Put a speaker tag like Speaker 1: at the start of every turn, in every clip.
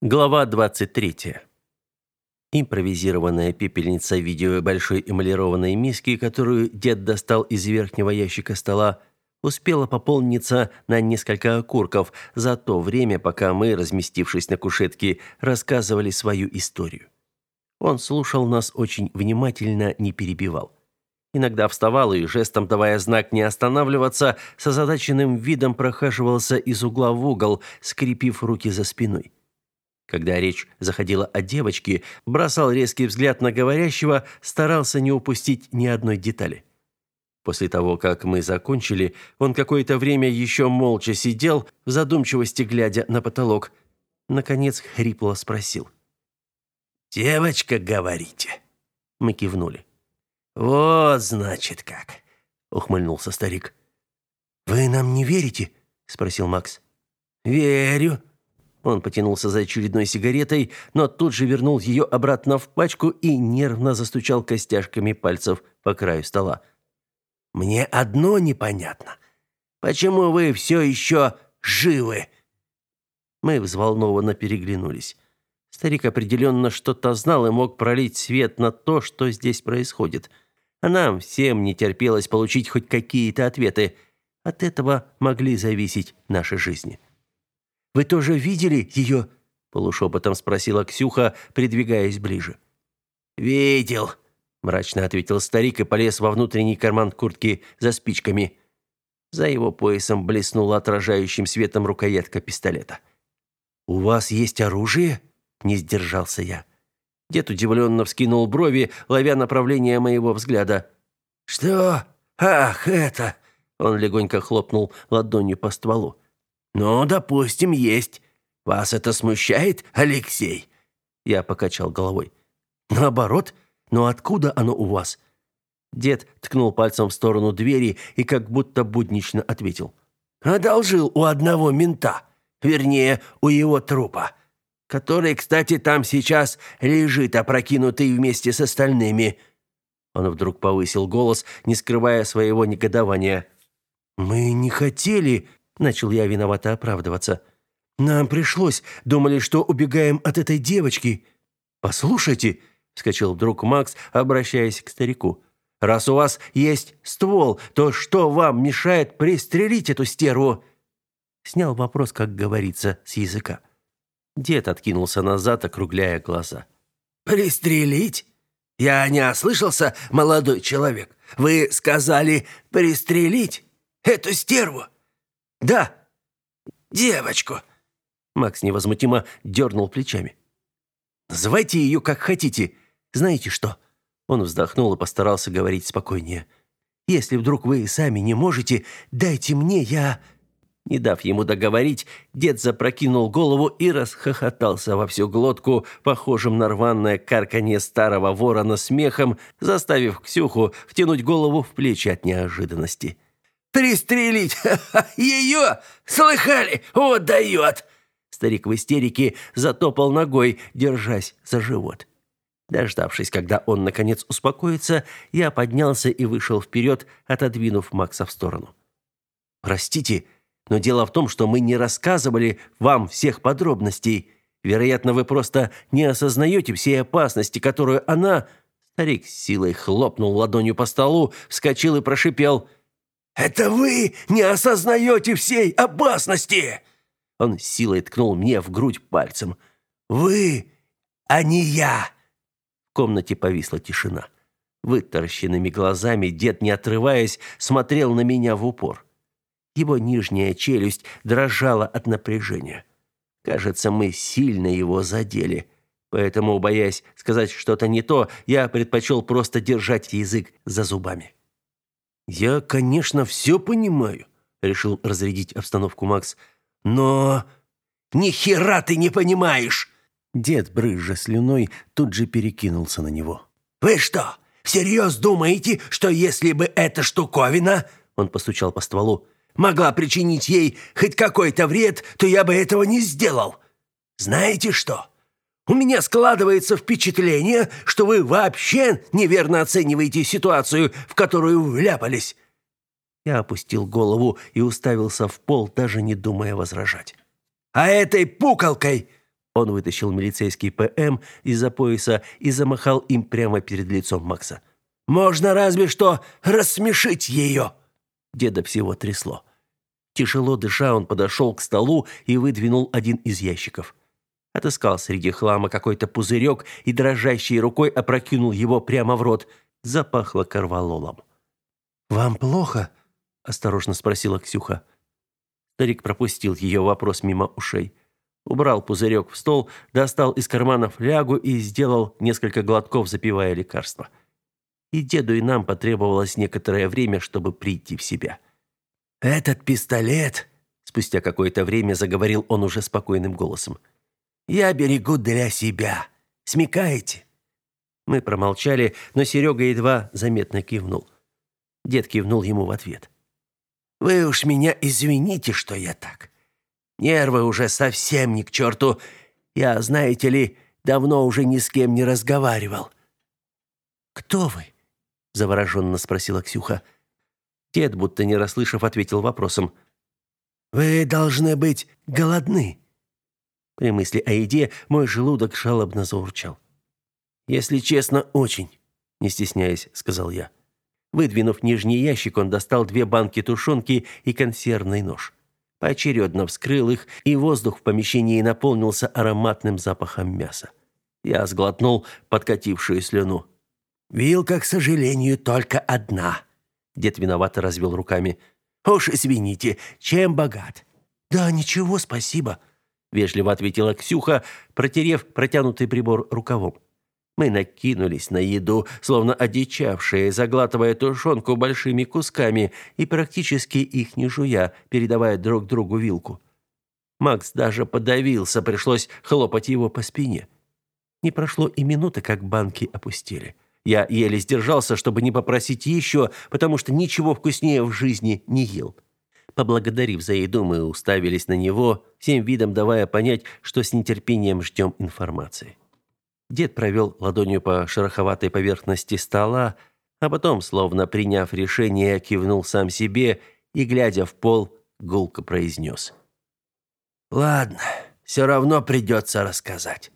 Speaker 1: Глава 23. Импровизированная пепельница в виде большой эмалированной миски, которую дед достал из верхнего ящика стола, успела пополниться на несколько окурков за то время, пока мы, разместившись на кушетке, рассказывали свою историю. Он слушал нас очень внимательно, не перебивал. Иногда вставал и, жестом давая знак не останавливаться, с озадаченным видом прохаживался из угла в угол, скрепив руки за спиной. Когда речь заходила о девочке, бросал резкий взгляд на говорящего, старался не упустить ни одной детали. После того, как мы закончили, он какое-то время еще молча сидел, в задумчивости глядя на потолок. Наконец хрипло спросил.
Speaker 2: «Девочка, говорите?»
Speaker 1: Мы кивнули.
Speaker 2: «Вот, значит, как!» — ухмыльнулся старик.
Speaker 1: «Вы нам не верите?» — спросил Макс.
Speaker 2: «Верю»,
Speaker 1: он потянулся за очередной сигаретой, но тут же вернул ее обратно в пачку и нервно застучал костяшками пальцев по краю стола.
Speaker 2: «Мне одно непонятно. Почему вы все еще живы?»
Speaker 1: Мы взволнованно переглянулись. Старик определенно что-то знал и мог пролить свет на то, что здесь происходит. А нам всем не терпелось получить хоть какие-то ответы. От этого могли зависеть наши жизни. Вы тоже видели ее?» – полушепотом спросила Ксюха, придвигаясь ближе.
Speaker 2: «Видел», – мрачно ответил старик и полез во внутренний карман куртки за спичками.
Speaker 1: За его поясом блеснула отражающим светом рукоятка пистолета. «У вас есть оружие?» – не сдержался я. Дед удивленно вскинул брови, ловя направление моего взгляда.
Speaker 2: «Что? Ах, это!»
Speaker 1: Он легонько хлопнул ладонью по стволу.
Speaker 2: «Ну, допустим, есть. Вас это смущает, Алексей?»
Speaker 1: Я покачал головой. «Наоборот, но откуда оно у вас?» Дед ткнул пальцем в сторону двери и как будто буднично ответил.
Speaker 2: «Одолжил у одного мента, вернее, у его трупа, который, кстати, там сейчас лежит опрокинутый вместе с остальными».
Speaker 1: Он вдруг повысил голос, не скрывая своего негодования. «Мы не хотели...» Начал я виновато оправдываться. «Нам пришлось. Думали, что убегаем от этой девочки». «Послушайте», — вскочил вдруг Макс, обращаясь к старику. «Раз у вас есть ствол, то что вам мешает пристрелить эту стерву?» Снял вопрос, как говорится, с языка. Дед откинулся назад, округляя глаза.
Speaker 2: «Пристрелить? Я не ослышался, молодой человек. Вы сказали «пристрелить» эту стерву?»
Speaker 1: Да.
Speaker 2: Девочку.
Speaker 1: Макс невозмутимо дернул плечами. Называйте ее как хотите. Знаете что? Он вздохнул и постарался говорить спокойнее. Если вдруг вы сами не можете, дайте мне, я Не дав ему договорить, дед запрокинул голову и расхохотался во всю глотку, похожим на рваное карканье старого ворона смехом, заставив Ксюху втянуть голову в плечи от неожиданности.
Speaker 2: Пристрелить ее? Слыхали? Вот дает!»
Speaker 1: Старик в истерике затопал ногой, держась за живот. Дождавшись, когда он, наконец, успокоится, я поднялся и вышел вперед, отодвинув Макса в сторону. «Простите, но дело в том, что мы не рассказывали вам всех подробностей. Вероятно, вы просто не осознаете всей опасности, которую она...» Старик с силой хлопнул ладонью по столу, вскочил и прошипел
Speaker 2: «Это вы не осознаете всей опасности!»
Speaker 1: Он силой ткнул мне в грудь пальцем.
Speaker 2: «Вы, а не я!»
Speaker 1: В комнате повисла тишина. Вытаращенными глазами дед, не отрываясь, смотрел на меня в упор. Его нижняя челюсть дрожала от напряжения. Кажется, мы сильно его задели. Поэтому, боясь сказать что-то не то, я предпочел просто держать язык за зубами. «Я, конечно, все понимаю», — решил разрядить обстановку Макс. «Но...»
Speaker 2: «Ни хера ты не понимаешь!»
Speaker 1: Дед, брызжа слюной, тут же перекинулся на него.
Speaker 2: «Вы что, всерьез думаете, что если бы эта штуковина...» Он постучал по стволу. «Могла причинить ей хоть какой-то вред, то я бы этого не сделал. Знаете что? У меня складывается впечатление, что вы вообще неверно оцениваете ситуацию, в которую вляпались».
Speaker 1: Я опустил голову и уставился в пол, даже не думая возражать.
Speaker 2: «А этой пукалкой...»
Speaker 1: Он вытащил милицейский ПМ из-за пояса и замахал им прямо перед лицом Макса.
Speaker 2: «Можно разве что рассмешить ее!»
Speaker 1: Деда всего трясло. Тяжело дыша, он подошел к столу и выдвинул один из ящиков. Отыскал среди хлама какой-то пузырек и дрожащей рукой опрокинул его прямо в рот. Запахло корвалолом.
Speaker 2: «Вам плохо?»
Speaker 1: – осторожно спросила Ксюха. Старик пропустил ее вопрос мимо ушей. Убрал пузырек в стол, достал из кармана флягу и сделал несколько глотков, запивая лекарство. И деду и нам потребовалось некоторое время, чтобы прийти в себя.
Speaker 2: «Этот пистолет», – спустя какое-то время заговорил он уже спокойным голосом, – «я берегу для себя. Смекаете?»
Speaker 1: Мы промолчали, но Серега едва заметно кивнул. Дед кивнул ему в ответ.
Speaker 2: Вы уж меня извините, что я так. Нервы уже совсем ни к черту. Я, знаете ли, давно уже ни с кем не разговаривал.
Speaker 1: Кто вы? завороженно спросила Ксюха. Дед, будто не расслышав, ответил вопросом.
Speaker 2: Вы должны быть голодны.
Speaker 1: При мысли о еде мой желудок жалобно заурчал. Если честно, очень, не стесняясь, сказал я. Выдвинув нижний ящик, он достал две банки тушенки и консервный нож. Поочередно вскрыл их, и воздух в помещении наполнился ароматным запахом мяса. Я сглотнул подкатившую слюну.
Speaker 2: «Вилка, к сожалению, только одна».
Speaker 1: Дед виновато развел руками.
Speaker 2: «Уж извините, чем богат?»
Speaker 1: «Да ничего, спасибо», — вежливо ответила Ксюха, протерев протянутый прибор рукавом. Мы накинулись на еду, словно одичавшие, заглатывая тушенку большими кусками и практически их не жуя, передавая друг другу вилку. Макс даже подавился, пришлось хлопать его по спине. Не прошло и минуты, как банки опустили. Я еле сдержался, чтобы не попросить еще, потому что ничего вкуснее в жизни не ел. Поблагодарив за еду, мы уставились на него, всем видом давая понять, что с нетерпением ждем информации. Дед провел ладонью по шероховатой поверхности стола, а потом, словно приняв решение, кивнул сам себе и, глядя в пол, гулко произнес.
Speaker 2: «Ладно, все равно придется рассказать.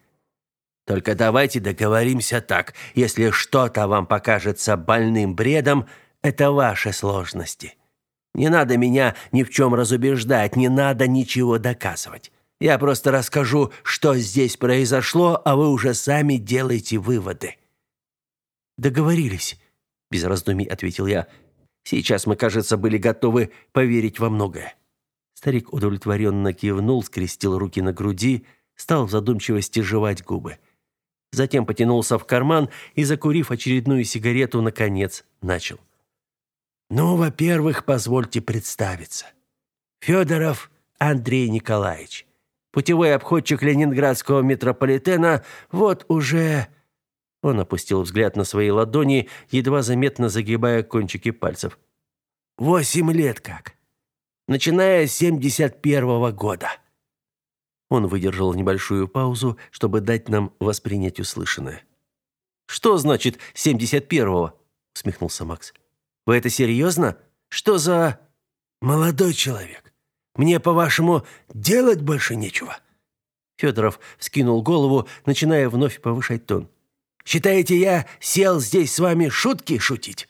Speaker 2: Только давайте договоримся так. Если что-то вам покажется больным бредом, это ваши сложности. Не надо меня ни в чем разубеждать, не надо ничего доказывать. Я просто расскажу, что здесь произошло, а вы уже сами делайте выводы.
Speaker 1: Договорились, без раздумий ответил я. Сейчас мы, кажется, были готовы поверить во многое. Старик удовлетворенно кивнул, скрестил руки на груди, стал в задумчивости жевать губы. Затем потянулся в карман и, закурив очередную сигарету, наконец начал.
Speaker 2: «Ну, во-первых, позвольте представиться. Федоров Андрей Николаевич путевой обходчик ленинградского метрополитена, вот уже...» Он опустил взгляд на свои ладони, едва заметно загибая кончики пальцев. «Восемь лет как. Начиная с семьдесят первого года».
Speaker 1: Он выдержал небольшую паузу, чтобы дать нам воспринять услышанное. «Что значит семьдесят первого?» — усмехнулся Макс. «Вы это серьезно? Что за...»
Speaker 2: «Молодой человек, мне, по-вашему, делать больше нечего?»
Speaker 1: Федоров вскинул голову, начиная вновь повышать тон.
Speaker 2: «Считаете, я сел здесь с вами шутки шутить?»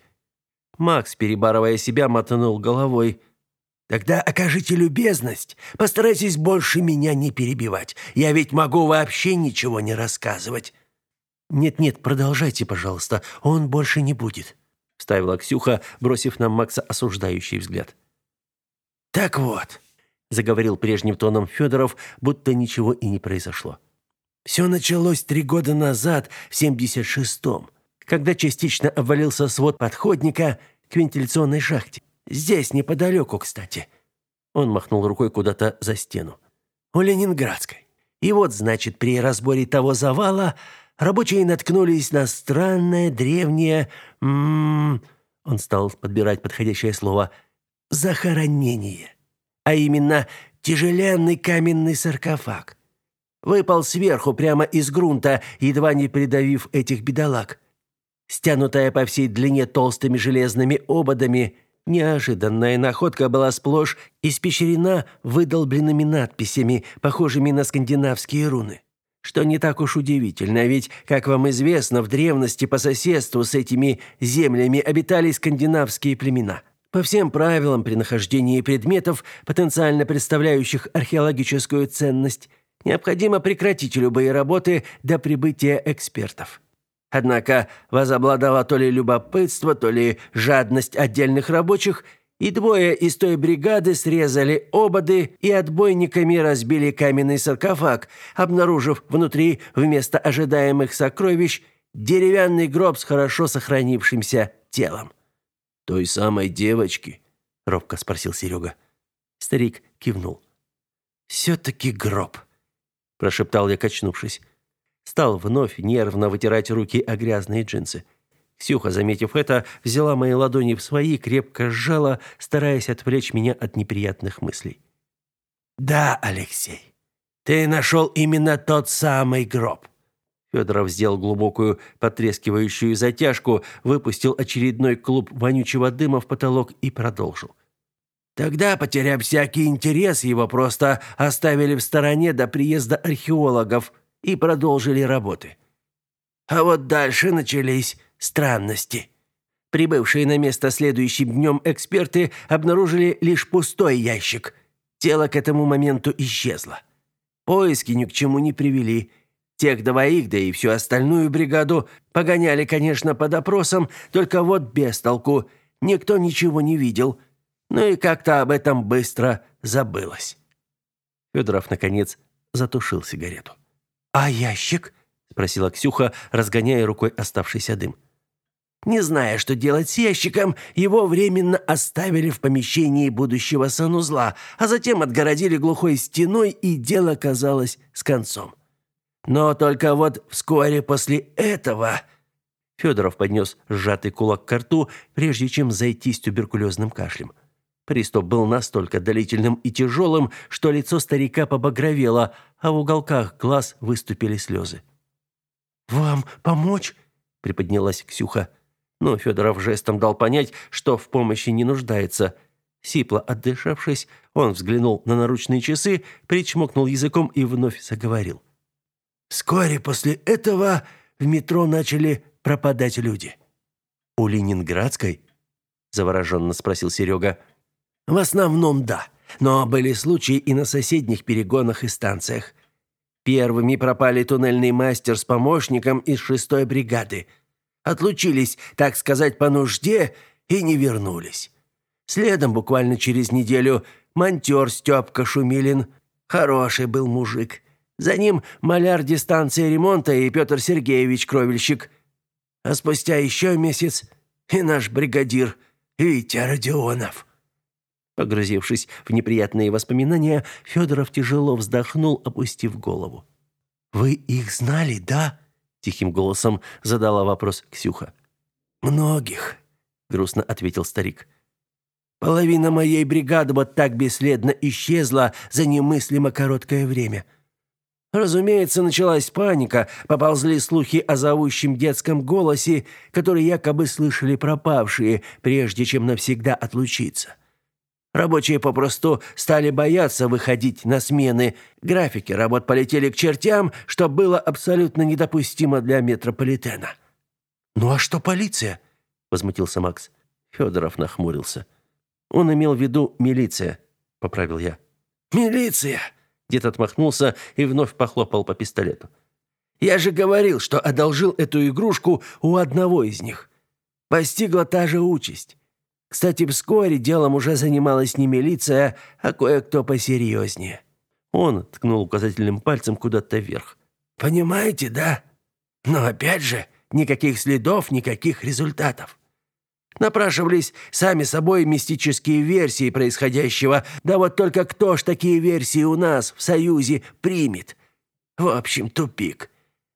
Speaker 1: Макс, перебарывая себя, мотанул головой.
Speaker 2: «Тогда окажите любезность, постарайтесь больше меня не перебивать. Я ведь могу вообще ничего не рассказывать».
Speaker 1: «Нет-нет, продолжайте, пожалуйста, он больше не будет», — вставила Ксюха, бросив на Макса осуждающий взгляд.
Speaker 2: «Так вот,
Speaker 1: заговорил прежним тоном Федоров, будто ничего и не произошло.
Speaker 2: Все началось три года назад, в 76-м, когда частично обвалился свод подходника к вентиляционной шахте. Здесь, неподалеку, кстати.
Speaker 1: Он махнул рукой куда-то за стену.
Speaker 2: У Ленинградской. И вот, значит, при разборе того завала рабочие наткнулись на странное древнее... М -м -м, он стал подбирать подходящее слово. «Захоронение» а именно тяжеленный каменный саркофаг. Выпал сверху прямо из грунта, едва не придавив этих бедолаг. Стянутая по всей длине толстыми железными ободами, неожиданная находка была сплошь испещрена выдолбленными надписями, похожими на скандинавские руны.
Speaker 1: Что не так уж удивительно, ведь, как вам известно, в древности по соседству с этими землями обитали скандинавские племена. По всем правилам при нахождении предметов, потенциально представляющих археологическую ценность, необходимо прекратить любые работы до прибытия экспертов. Однако возобладало то ли любопытство, то ли жадность отдельных рабочих – и двое из той бригады срезали ободы и отбойниками разбили каменный саркофаг, обнаружив внутри вместо ожидаемых сокровищ деревянный гроб с хорошо сохранившимся телом.
Speaker 2: «Той самой девочки?»
Speaker 1: — робко спросил Серега. Старик кивнул. «Все-таки гроб», — прошептал я, качнувшись. Стал вновь нервно вытирать руки о грязные джинсы. Ксюха, заметив это, взяла мои ладони в свои, крепко сжала, стараясь отвлечь меня от неприятных мыслей.
Speaker 2: «Да, Алексей, ты нашел именно тот самый гроб».
Speaker 1: Федоров сделал глубокую потрескивающую затяжку, выпустил очередной клуб вонючего дыма в потолок и продолжил.
Speaker 2: Тогда, потеряв всякий интерес, его просто оставили в стороне до приезда археологов и продолжили работы. А вот дальше начались странности. Прибывшие на место следующим днем эксперты обнаружили лишь пустой ящик. Тело к этому моменту исчезло. Поиски ни к чему не привели. Тех двоих, да и всю остальную бригаду погоняли, конечно, под опросом, только вот без толку. Никто ничего не видел. Ну и как-то об этом быстро забылось.
Speaker 1: Федоров, наконец, затушил сигарету.
Speaker 2: «А ящик?»
Speaker 1: – спросила Ксюха, разгоняя рукой оставшийся дым.
Speaker 2: Не зная, что делать с ящиком, его временно оставили в помещении будущего санузла, а затем отгородили глухой стеной, и дело казалось с концом. Но только вот вскоре после этого...
Speaker 1: Федоров поднес сжатый кулак к рту, прежде чем зайти с туберкулезным кашлем. Приступ был настолько длительным и тяжелым, что лицо старика побагровело, а в уголках глаз выступили слезы.
Speaker 2: «Вам помочь?» — приподнялась Ксюха
Speaker 1: но Федоров жестом дал понять, что в помощи не нуждается. Сипло отдышавшись, он взглянул на наручные часы, причмокнул языком и вновь заговорил.
Speaker 2: «Вскоре после этого в метро начали пропадать люди».
Speaker 1: «У Ленинградской?» – завороженно спросил Серега.
Speaker 2: «В основном да, но были случаи и на соседних перегонах и станциях. Первыми пропали туннельный мастер с помощником из шестой бригады – Отлучились, так сказать, по нужде и не вернулись. Следом буквально через неделю монтер Степка Шумилин. Хороший был мужик. За ним маляр дистанции ремонта и Петр Сергеевич Кровельщик. А спустя еще месяц и наш бригадир Витя Родионов.
Speaker 1: Погрузившись в неприятные воспоминания, Федоров тяжело вздохнул, опустив голову.
Speaker 2: «Вы их знали, да?»
Speaker 1: Тихим голосом задала вопрос Ксюха.
Speaker 2: Многих, грустно ответил старик. Половина моей бригады вот так бесследно исчезла за немыслимо короткое время. Разумеется, началась паника, поползли слухи о зовущем детском голосе, который якобы слышали пропавшие, прежде чем навсегда отлучиться. Рабочие попросту стали бояться выходить на смены. Графики работ полетели к чертям, что было абсолютно недопустимо для метрополитена.
Speaker 1: «Ну а что полиция?» – возмутился Макс. Федоров нахмурился. «Он имел в виду милиция», – поправил я.
Speaker 2: «Милиция!» – дед отмахнулся и вновь похлопал по пистолету. «Я же говорил, что одолжил эту игрушку у одного из них. Постигла та же участь. Кстати, вскоре делом уже занималась не милиция, а кое-кто посерьезнее.
Speaker 1: Он ткнул указательным пальцем куда-то вверх.
Speaker 2: «Понимаете, да? Но опять же, никаких следов, никаких результатов. Напрашивались сами собой мистические версии происходящего, да вот только кто ж такие версии у нас в Союзе примет? В общем, тупик.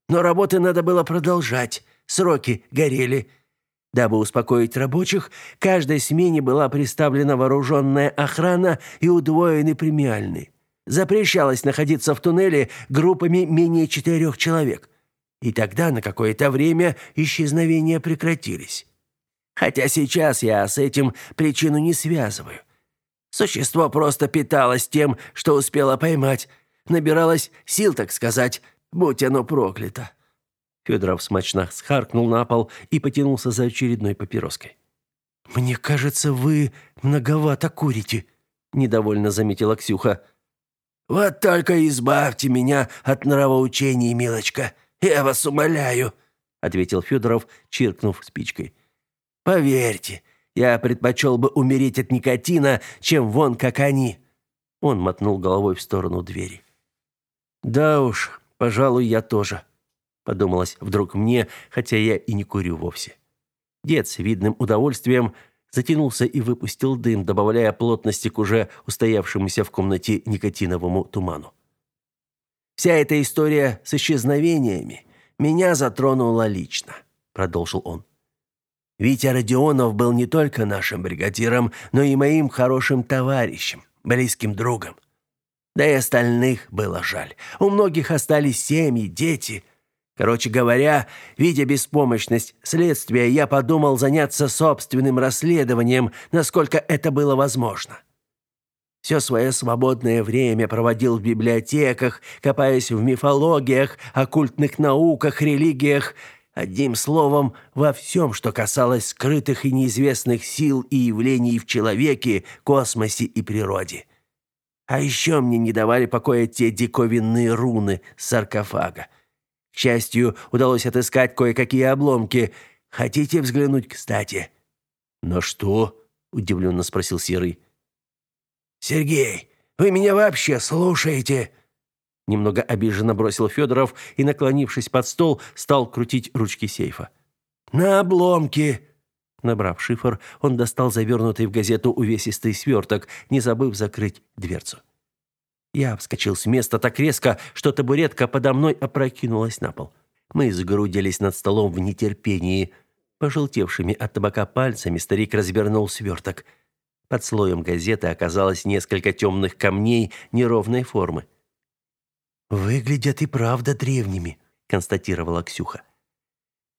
Speaker 2: Но работы надо было продолжать, сроки горели». Дабы успокоить рабочих, каждой смене была представлена вооруженная охрана и удвоенный премиальный. Запрещалось находиться в туннеле группами менее четырех человек. И тогда на какое-то время исчезновения прекратились. Хотя сейчас я с этим причину не связываю. Существо просто питалось тем, что успело поймать, набиралось сил, так сказать, Будь оно проклято!»
Speaker 1: Федоров смачно схаркнул на пол и потянулся за очередной папироской.
Speaker 2: «Мне кажется, вы многовато курите», — недовольно заметила Ксюха. «Вот только избавьте меня от нравоучений, милочка. Я вас умоляю», — ответил Федоров, чиркнув спичкой. «Поверьте, я предпочел бы умереть от никотина, чем вон как они». Он мотнул головой в сторону двери.
Speaker 1: «Да уж, пожалуй, я тоже», — подумалось вдруг мне, хотя я и не курю вовсе. Дед с видным удовольствием затянулся и выпустил дым, добавляя плотности к уже устоявшемуся в комнате никотиновому туману.
Speaker 2: «Вся эта история с исчезновениями меня затронула лично», — продолжил он. «Витя Родионов был не только нашим бригадиром, но и моим хорошим товарищем, близким другом. Да и остальных было жаль. У многих остались семьи, дети — Короче говоря, видя беспомощность следствия, я подумал заняться собственным расследованием, насколько это было возможно. Все свое свободное время проводил в библиотеках, копаясь в мифологиях, оккультных науках, религиях, одним словом, во всем, что касалось скрытых и неизвестных сил и явлений в человеке, космосе и природе. А еще мне не давали покоя те диковинные руны саркофага. К счастью, удалось отыскать кое-какие обломки. Хотите взглянуть, кстати?»
Speaker 1: «На что?» – удивленно спросил Серый.
Speaker 2: «Сергей, вы меня вообще слушаете?»
Speaker 1: Немного обиженно бросил Федоров и, наклонившись под стол, стал крутить ручки сейфа.
Speaker 2: «На обломки!»
Speaker 1: Набрав шифр, он достал завернутый в газету увесистый сверток, не забыв закрыть дверцу. Я вскочил с места так резко, что табуретка подо мной опрокинулась на пол. Мы сгрудились над столом в нетерпении. Пожелтевшими от табака пальцами старик развернул сверток. Под слоем газеты оказалось несколько темных камней неровной формы.
Speaker 2: «Выглядят и правда древними», — констатировала Ксюха.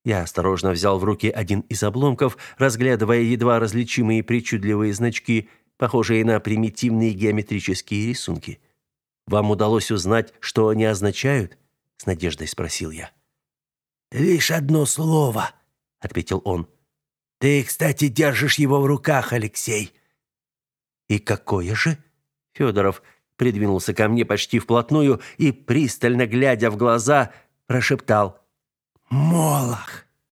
Speaker 1: Я осторожно взял в руки один из обломков, разглядывая едва различимые причудливые значки, похожие на примитивные геометрические рисунки. Вам удалось узнать, что они означают? с надеждой спросил я.
Speaker 2: Лишь одно слово, ответил он. Ты, кстати, держишь его в руках, Алексей.
Speaker 1: И какое же? Федоров придвинулся ко мне почти вплотную и пристально глядя в глаза, прошептал:
Speaker 2: "Молох".